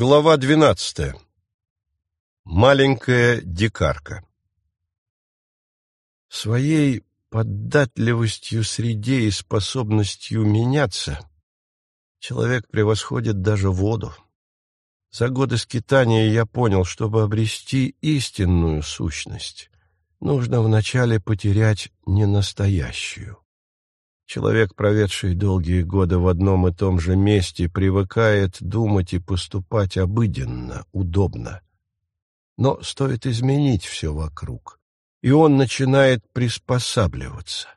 Глава двенадцатая. Маленькая дикарка. Своей податливостью среде и способностью меняться человек превосходит даже воду. За годы скитания я понял, чтобы обрести истинную сущность, нужно вначале потерять ненастоящую. Человек, проведший долгие годы в одном и том же месте, привыкает думать и поступать обыденно, удобно. Но стоит изменить все вокруг, и он начинает приспосабливаться.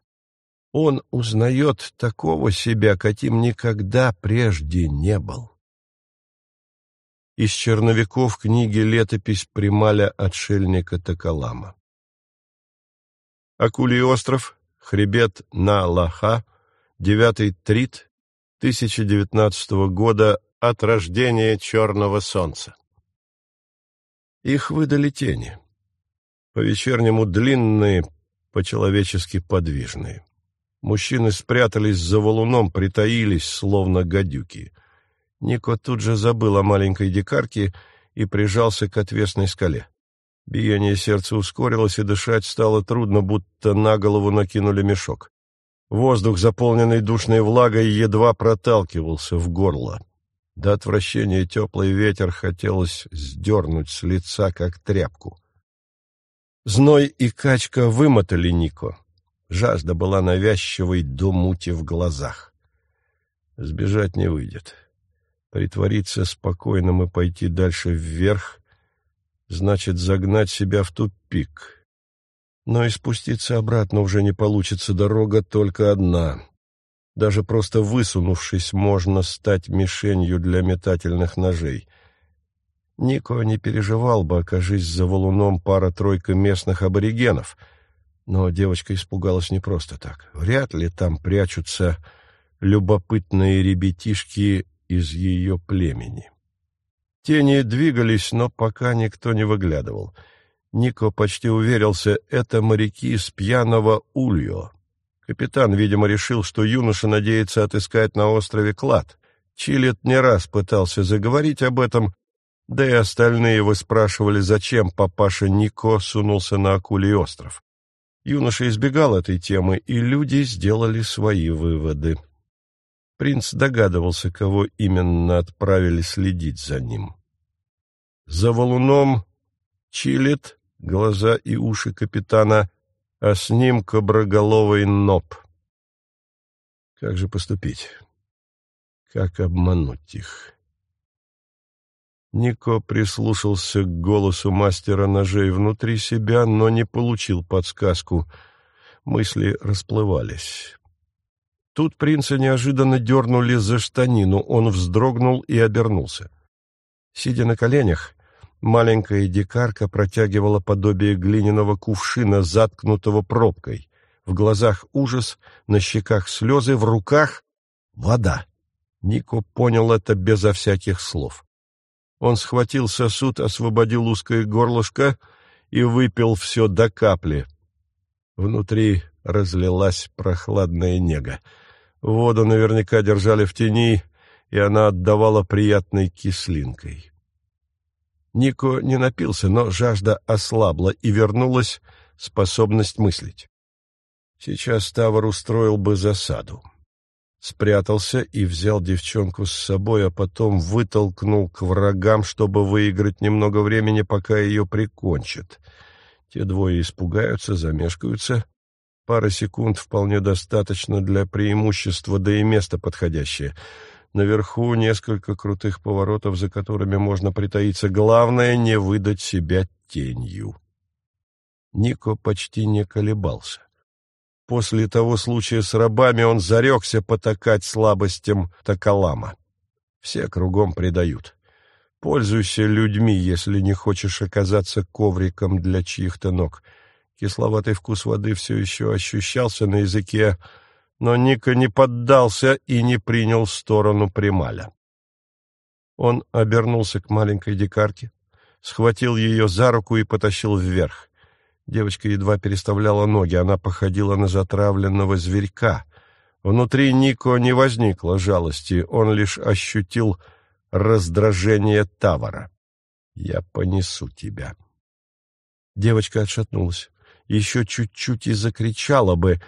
Он узнает такого себя, каким никогда прежде не был. Из черновиков книги «Летопись Прималя отшельника Токолама». Акулий остров, Хребет на Лаха, девятый трит 1019 года от рождения черного солнца. Их выдали тени, по-вечернему длинные, по-человечески подвижные. Мужчины спрятались за валуном, притаились, словно гадюки. Нико тут же забыл о маленькой дикарке и прижался к отвесной скале. Биение сердца ускорилось, и дышать стало трудно, будто на голову накинули мешок. Воздух, заполненный душной влагой, едва проталкивался в горло. До отвращения теплый ветер хотелось сдернуть с лица, как тряпку. Зной и качка вымотали Нико. Жажда была навязчивой до мути в глазах. Сбежать не выйдет. Притвориться спокойным и пойти дальше вверх значит загнать себя в тупик. Но и спуститься обратно уже не получится, дорога только одна. Даже просто высунувшись, можно стать мишенью для метательных ножей. Нико не переживал бы, окажись за валуном пара-тройка местных аборигенов. Но девочка испугалась не просто так. Вряд ли там прячутся любопытные ребятишки из ее племени. Тени двигались, но пока никто не выглядывал. Нико почти уверился, это моряки с пьяного Ульо. Капитан, видимо, решил, что юноша надеется отыскать на острове клад. Чилет не раз пытался заговорить об этом, да и остальные выспрашивали, зачем папаша Нико сунулся на Акулий остров. Юноша избегал этой темы, и люди сделали свои выводы. Принц догадывался, кого именно отправили следить за ним. За валуном чилит глаза и уши капитана, а с ним коброголовый ноб. Как же поступить? Как обмануть их? Нико прислушался к голосу мастера ножей внутри себя, но не получил подсказку. Мысли расплывались. Тут принца неожиданно дернули за штанину, он вздрогнул и обернулся. Сидя на коленях, маленькая дикарка протягивала подобие глиняного кувшина, заткнутого пробкой. В глазах ужас, на щеках слезы, в руках вода. Нико понял это безо всяких слов. Он схватил сосуд, освободил узкое горлышко и выпил все до капли. Внутри разлилась прохладная нега. Воду наверняка держали в тени, и она отдавала приятной кислинкой. Нико не напился, но жажда ослабла, и вернулась способность мыслить. Сейчас Тавр устроил бы засаду. Спрятался и взял девчонку с собой, а потом вытолкнул к врагам, чтобы выиграть немного времени, пока ее прикончат. Те двое испугаются, замешкаются, Пара секунд вполне достаточно для преимущества, да и место подходящее. Наверху несколько крутых поворотов, за которыми можно притаиться. Главное — не выдать себя тенью. Нико почти не колебался. После того случая с рабами он зарекся потакать слабостям Токолама. Все кругом предают. Пользуйся людьми, если не хочешь оказаться ковриком для чьих-то ног — Кисловатый вкус воды все еще ощущался на языке, но Ника не поддался и не принял сторону Прималя. Он обернулся к маленькой дикарке, схватил ее за руку и потащил вверх. Девочка едва переставляла ноги, она походила на затравленного зверька. Внутри Нико не возникло жалости, он лишь ощутил раздражение Тавара. «Я понесу тебя». Девочка отшатнулась. Еще чуть-чуть и закричала бы.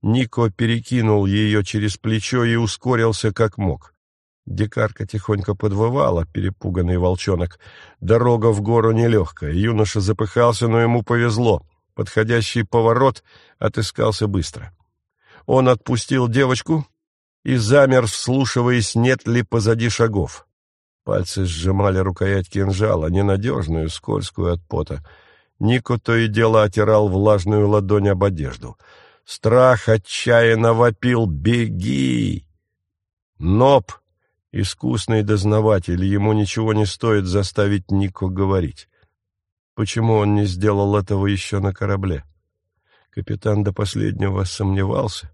Нико перекинул ее через плечо и ускорился как мог. Дикарка тихонько подвывала, перепуганный волчонок. Дорога в гору нелегкая. Юноша запыхался, но ему повезло. Подходящий поворот отыскался быстро. Он отпустил девочку и замер, вслушиваясь, нет ли позади шагов. Пальцы сжимали рукоять кинжала, ненадежную, скользкую от пота. Нико то и дело отирал влажную ладонь об одежду. Страх отчаянно вопил «Беги!» Ноб, искусный дознаватель, ему ничего не стоит заставить Нико говорить. Почему он не сделал этого еще на корабле? Капитан до последнего сомневался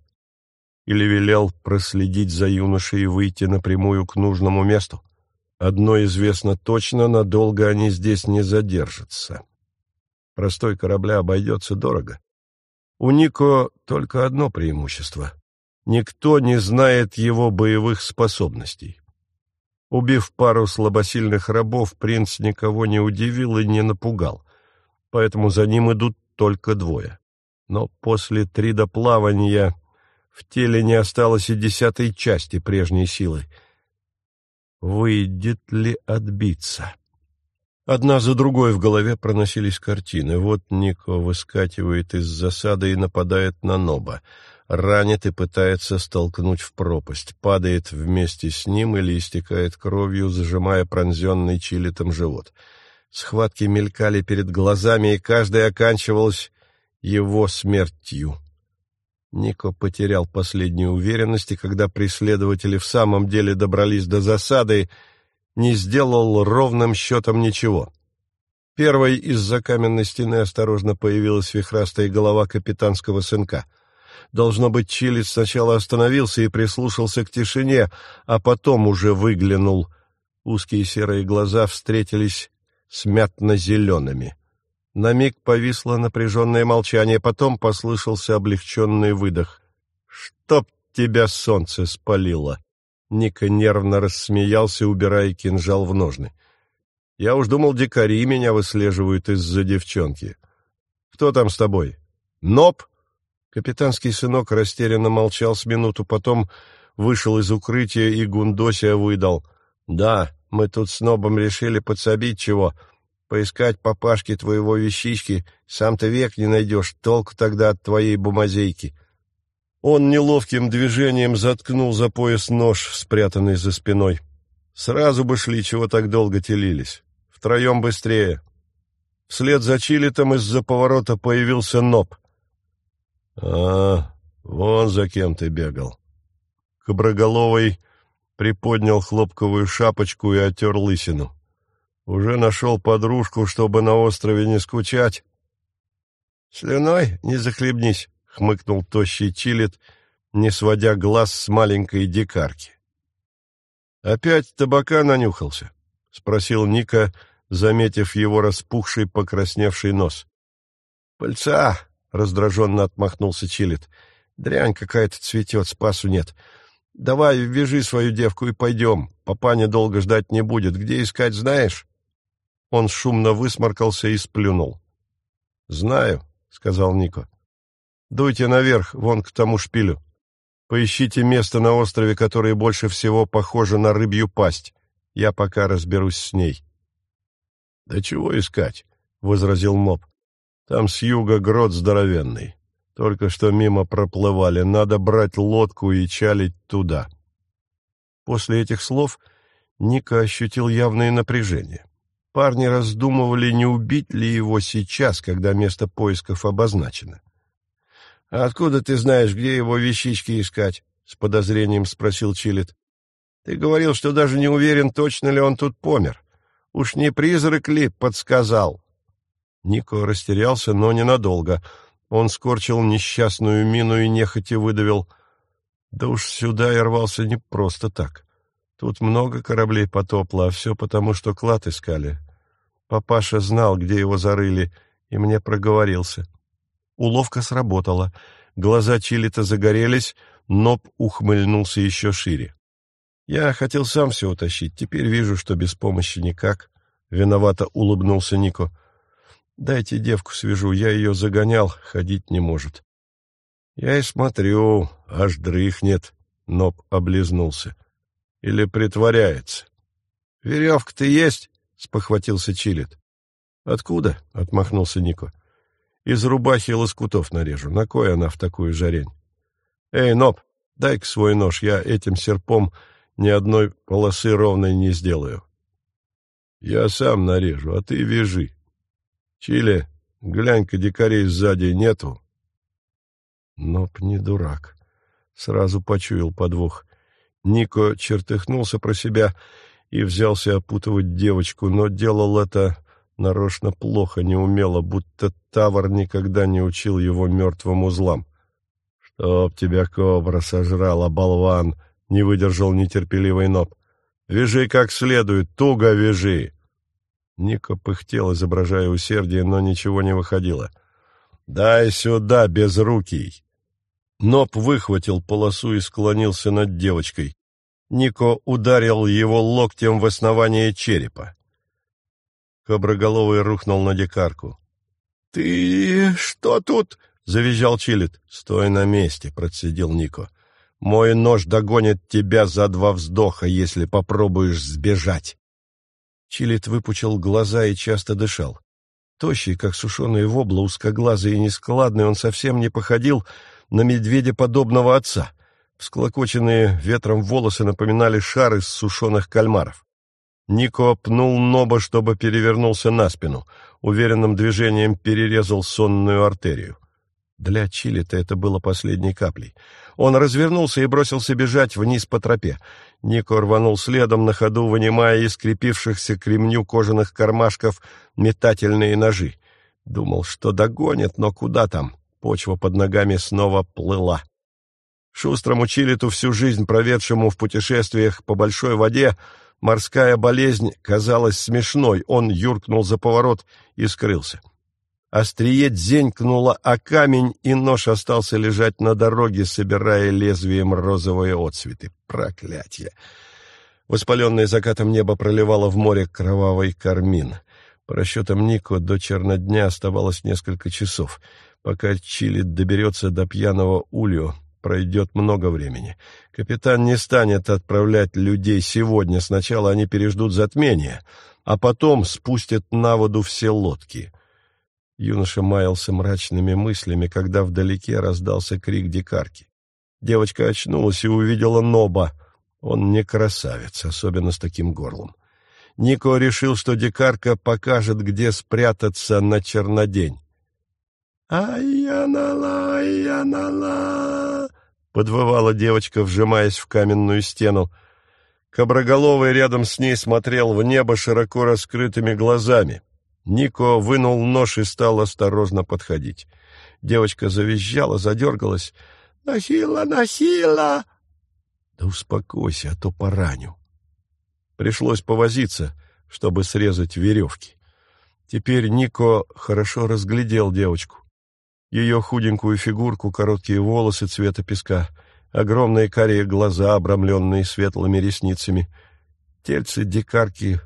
или велел проследить за юношей и выйти напрямую к нужному месту. Одно известно точно, надолго они здесь не задержатся. Простой корабля обойдется дорого. У Нико только одно преимущество. Никто не знает его боевых способностей. Убив пару слабосильных рабов, принц никого не удивил и не напугал, поэтому за ним идут только двое. Но после тридоплавания в теле не осталось и десятой части прежней силы. Выйдет ли отбиться? Одна за другой в голове проносились картины. Вот Нико выскакивает из засады и нападает на Ноба ранит и пытается столкнуть в пропасть, падает вместе с ним или истекает кровью, зажимая пронзенный чилитом живот. Схватки мелькали перед глазами, и каждая оканчивалась его смертью. Нико потерял последнюю уверенность, и когда преследователи в самом деле добрались до засады, не сделал ровным счетом ничего. Первой из-за каменной стены осторожно появилась вихрастая голова капитанского сынка — Должно быть, Чилис сначала остановился и прислушался к тишине, а потом уже выглянул. Узкие серые глаза встретились с мятно-зелеными. На миг повисло напряженное молчание, потом послышался облегченный выдох. «Чтоб тебя солнце спалило!» Ника нервно рассмеялся, убирая кинжал в ножны. «Я уж думал, дикари меня выслеживают из-за девчонки. Кто там с тобой? Ноб?» Капитанский сынок растерянно молчал с минуту, потом вышел из укрытия и Гундося выдал. «Да, мы тут с Нобом решили подсобить чего. Поискать папашки твоего вещички, сам ты век не найдешь, толку тогда от твоей бумазейки». Он неловким движением заткнул за пояс нож, спрятанный за спиной. Сразу бы шли, чего так долго телились. Втроем быстрее. Вслед за Чилитом из-за поворота появился Ноб — «А, вон за кем ты бегал». Коброголовый приподнял хлопковую шапочку и отер лысину. «Уже нашел подружку, чтобы на острове не скучать». «Слюной не захлебнись», — хмыкнул тощий Чилит, не сводя глаз с маленькой дикарки. «Опять табака нанюхался?» — спросил Ника, заметив его распухший, покрасневший нос. «Пыльца!» — раздраженно отмахнулся Чилит. «Дрянь какая-то цветет, спасу нет. Давай, вяжи свою девку и пойдем. Папаня долго ждать не будет. Где искать, знаешь?» Он шумно высморкался и сплюнул. «Знаю», — сказал Нико. «Дуйте наверх, вон к тому шпилю. Поищите место на острове, которое больше всего похоже на рыбью пасть. Я пока разберусь с ней». «Да чего искать?» — возразил Моб. Там с юга грот здоровенный. Только что мимо проплывали. Надо брать лодку и чалить туда. После этих слов Ника ощутил явное напряжение. Парни раздумывали, не убить ли его сейчас, когда место поисков обозначено. — А откуда ты знаешь, где его вещички искать? — с подозрением спросил Чилит. — Ты говорил, что даже не уверен, точно ли он тут помер. Уж не призрак ли подсказал? — Нико растерялся, но ненадолго. Он скорчил несчастную мину и нехотя выдавил. Да уж сюда я рвался не просто так. Тут много кораблей потопло, а все потому, что клад искали. Папаша знал, где его зарыли, и мне проговорился. Уловка сработала. Глаза Чилита загорелись, Ноб ухмыльнулся еще шире. Я хотел сам все утащить, теперь вижу, что без помощи никак. Виновато улыбнулся Нико. Дайте девку свяжу, я ее загонял, ходить не может. Я и смотрю, аж дрыхнет, Ноб облизнулся. Или притворяется. Веревка-то есть? спохватился Чилит. Откуда? отмахнулся Нико. Из рубахи лоскутов нарежу. На кой она в такую жарень? Эй, Ноб, дай-ка свой нож, я этим серпом ни одной полосы ровной не сделаю. Я сам нарежу, а ты вяжи. Чили, глянь-ка, дикарей сзади нету. Ноб не дурак. Сразу почуял подвох. Нико чертыхнулся про себя и взялся опутывать девочку, но делал это нарочно плохо, неумело, будто Тавр никогда не учил его мертвым узлам. — Чтоб тебя кобра сожрала, болван! — не выдержал нетерпеливый Ноб. — Вяжи как следует, туго вяжи! Ника пыхтел, изображая усердие, но ничего не выходило. — Дай сюда, безрукий! Ноб выхватил полосу и склонился над девочкой. Нико ударил его локтем в основание черепа. Коброголовый рухнул на дикарку. — Ты что тут? — завизжал Чилит. — Стой на месте, — процедил Нико. — Мой нож догонит тебя за два вздоха, если попробуешь сбежать. Чилит выпучил глаза и часто дышал. Тощий, как сушеные вобла, узкоглазый и нескладный, он совсем не походил на медведя подобного отца. Всклокоченные ветром волосы напоминали шары из сушеных кальмаров. Нико пнул Ноба, чтобы перевернулся на спину. Уверенным движением перерезал сонную артерию. Для Чилита это было последней каплей. Он развернулся и бросился бежать вниз по тропе. Нико рванул следом, на ходу вынимая из крепившихся к ремню кожаных кармашков метательные ножи. Думал, что догонит, но куда там? Почва под ногами снова плыла. Шустрому Чилиту, всю жизнь проведшему в путешествиях по большой воде, Морская болезнь казалась смешной, он юркнул за поворот и скрылся. Острие дзенькнуло о камень, и нож остался лежать на дороге, собирая лезвием розовые отцветы. Проклятье! Воспаленное закатом небо проливало в море кровавый кармин. По расчетам Нико до чернодня оставалось несколько часов. Пока Чили доберется до пьяного Ульо, пройдет много времени. Капитан не станет отправлять людей сегодня. Сначала они переждут затмение, а потом спустят на воду все лодки. Юноша маялся мрачными мыслями, когда вдалеке раздался крик дикарки. Девочка очнулась и увидела Ноба. Он не красавец, особенно с таким горлом. Нико решил, что дикарка покажет, где спрятаться на чернодень. «Ай-я-на-ла, ай-я-на-ла!» — подвывала девочка, вжимаясь в каменную стену. Коброголовый рядом с ней смотрел в небо широко раскрытыми глазами. Нико вынул нож и стал осторожно подходить. Девочка завизжала, задергалась. «Носила, носила!» «Да успокойся, а то пораню». Пришлось повозиться, чтобы срезать веревки. Теперь Нико хорошо разглядел девочку. Ее худенькую фигурку, короткие волосы цвета песка, огромные карие глаза, обрамленные светлыми ресницами. Тельце дикарки,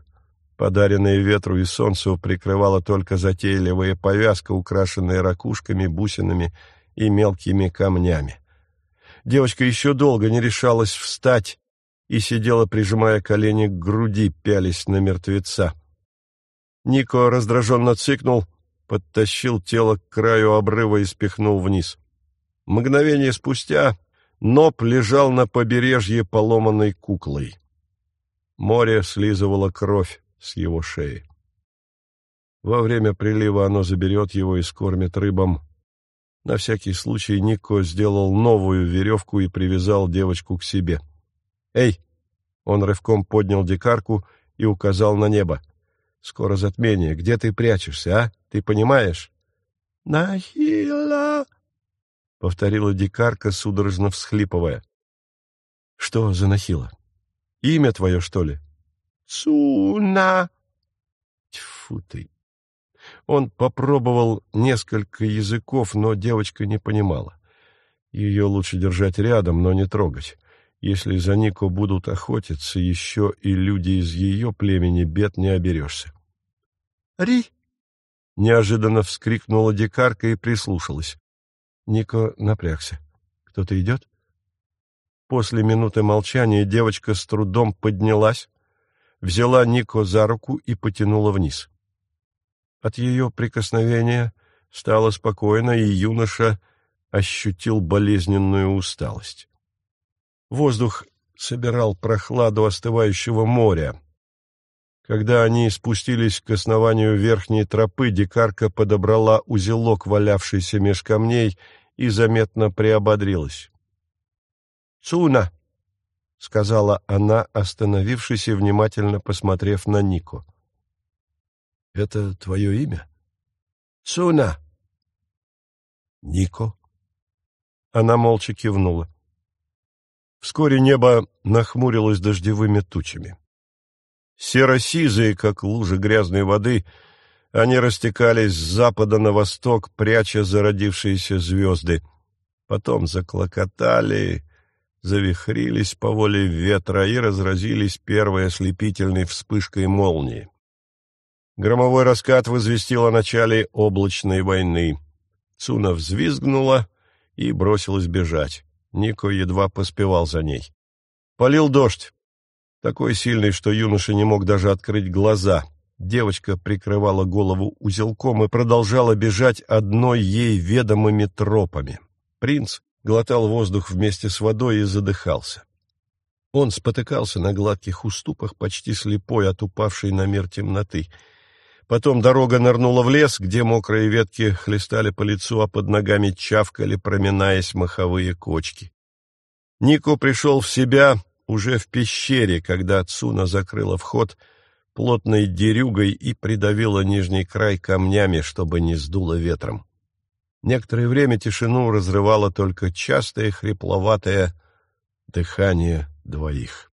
подаренное ветру и солнцу, прикрывала только затейливая повязка, украшенная ракушками, бусинами и мелкими камнями. Девочка еще долго не решалась встать и сидела, прижимая колени к груди, пялись на мертвеца. Нико раздраженно цыкнул — подтащил тело к краю обрыва и спихнул вниз. Мгновение спустя Ноп лежал на побережье поломанной куклой. Море слизывало кровь с его шеи. Во время прилива оно заберет его и скормит рыбам. На всякий случай Нико сделал новую веревку и привязал девочку к себе. «Эй!» Он рывком поднял дикарку и указал на небо. «Скоро затмение. Где ты прячешься, а?» Ты понимаешь? — Нахила! — повторила дикарка, судорожно всхлипывая. — Что за Нахила? Имя твое, что ли? — Цуна! Тьфу ты! Он попробовал несколько языков, но девочка не понимала. Ее лучше держать рядом, но не трогать. Если за Нико будут охотиться, еще и люди из ее племени бед не оберешься. «Ри!» — неожиданно вскрикнула дикарка и прислушалась. Нико напрягся. «Кто-то идет?» После минуты молчания девочка с трудом поднялась, взяла Нико за руку и потянула вниз. От ее прикосновения стало спокойно, и юноша ощутил болезненную усталость. Воздух собирал прохладу остывающего моря. Когда они спустились к основанию верхней тропы, дикарка подобрала узелок, валявшийся меж камней, и заметно приободрилась. «Цуна!» — сказала она, остановившись и внимательно посмотрев на Нико. «Это твое имя?» «Цуна!» «Нико?» Она молча кивнула. Вскоре небо нахмурилось дождевыми тучами. Серо-сизые, как лужи грязной воды, они растекались с запада на восток, пряча зародившиеся звезды. Потом заклокотали, завихрились по воле ветра и разразились первой ослепительной вспышкой молнии. Громовой раскат возвестил о начале облачной войны. Цуна взвизгнула и бросилась бежать. Нико едва поспевал за ней. Полил дождь, такой сильный, что юноша не мог даже открыть глаза. Девочка прикрывала голову узелком и продолжала бежать одной ей ведомыми тропами. Принц глотал воздух вместе с водой и задыхался. Он спотыкался на гладких уступах, почти слепой от упавшей на мир темноты. Потом дорога нырнула в лес, где мокрые ветки хлестали по лицу, а под ногами чавкали, проминаясь маховые кочки. Нико пришел в себя уже в пещере, когда Цуна закрыла вход плотной дерюгой и придавила нижний край камнями, чтобы не сдуло ветром. Некоторое время тишину разрывало только частое хрипловатое дыхание двоих.